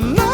No.